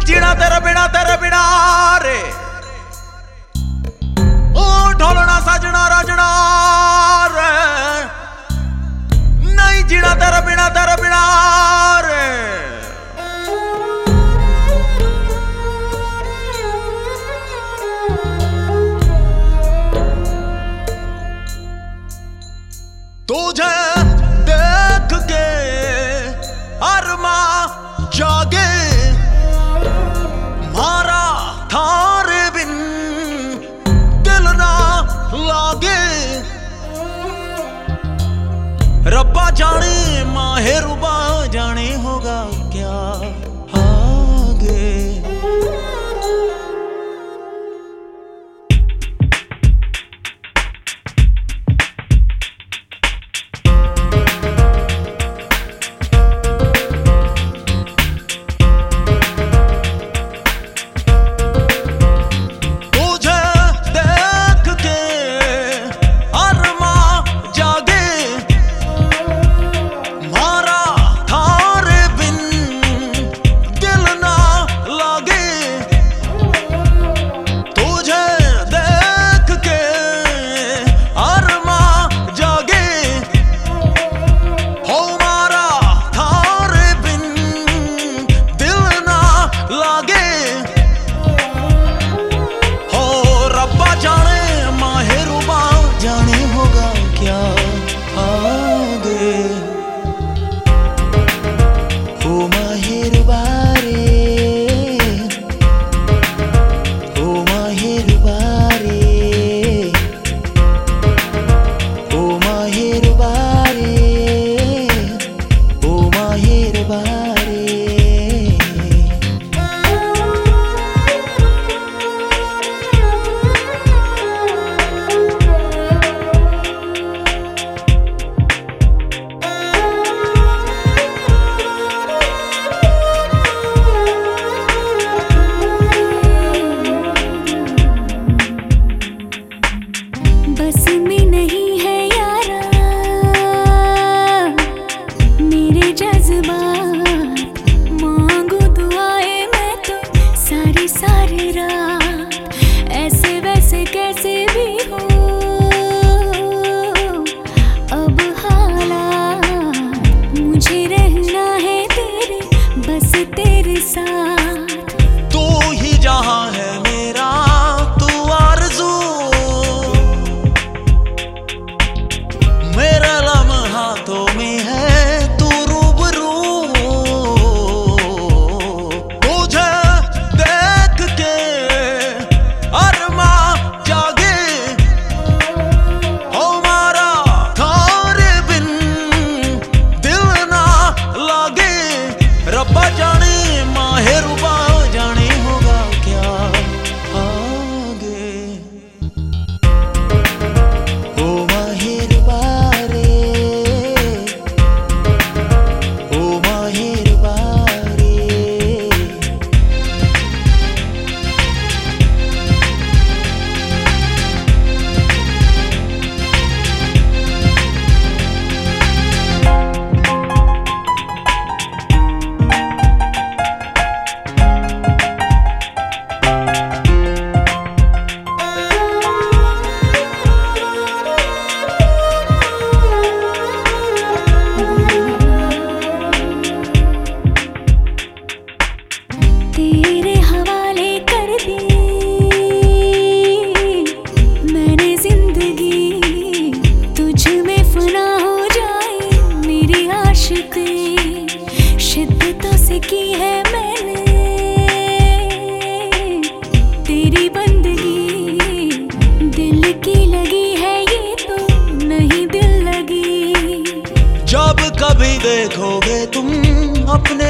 ਜੀਣਾ ਤੇਰੇ ਬਿਨਾ ਤੇਰੇ ਬਿਨਾ ਰੇ। ਓ ਢੋਲਣਾ, ਸਾਜਣਾ, ਰਾਜਣਾ ਰੇ। ਨਹੀਂ ਜੀਣਾ ਤੇਰੇ ਬਿਨਾ ਤੇਰੇ ਬਿਨਾ ਰੇ। ਰੱਬਾ ਜਾਣੇ ਮਾਹਿਰ ਰੁਬਾ हाथों से की है मैंने। तेरी बंदगी दिल की लगी है, ये तो नहीं दिल लगी। जब कभी देखोगे तुम अपने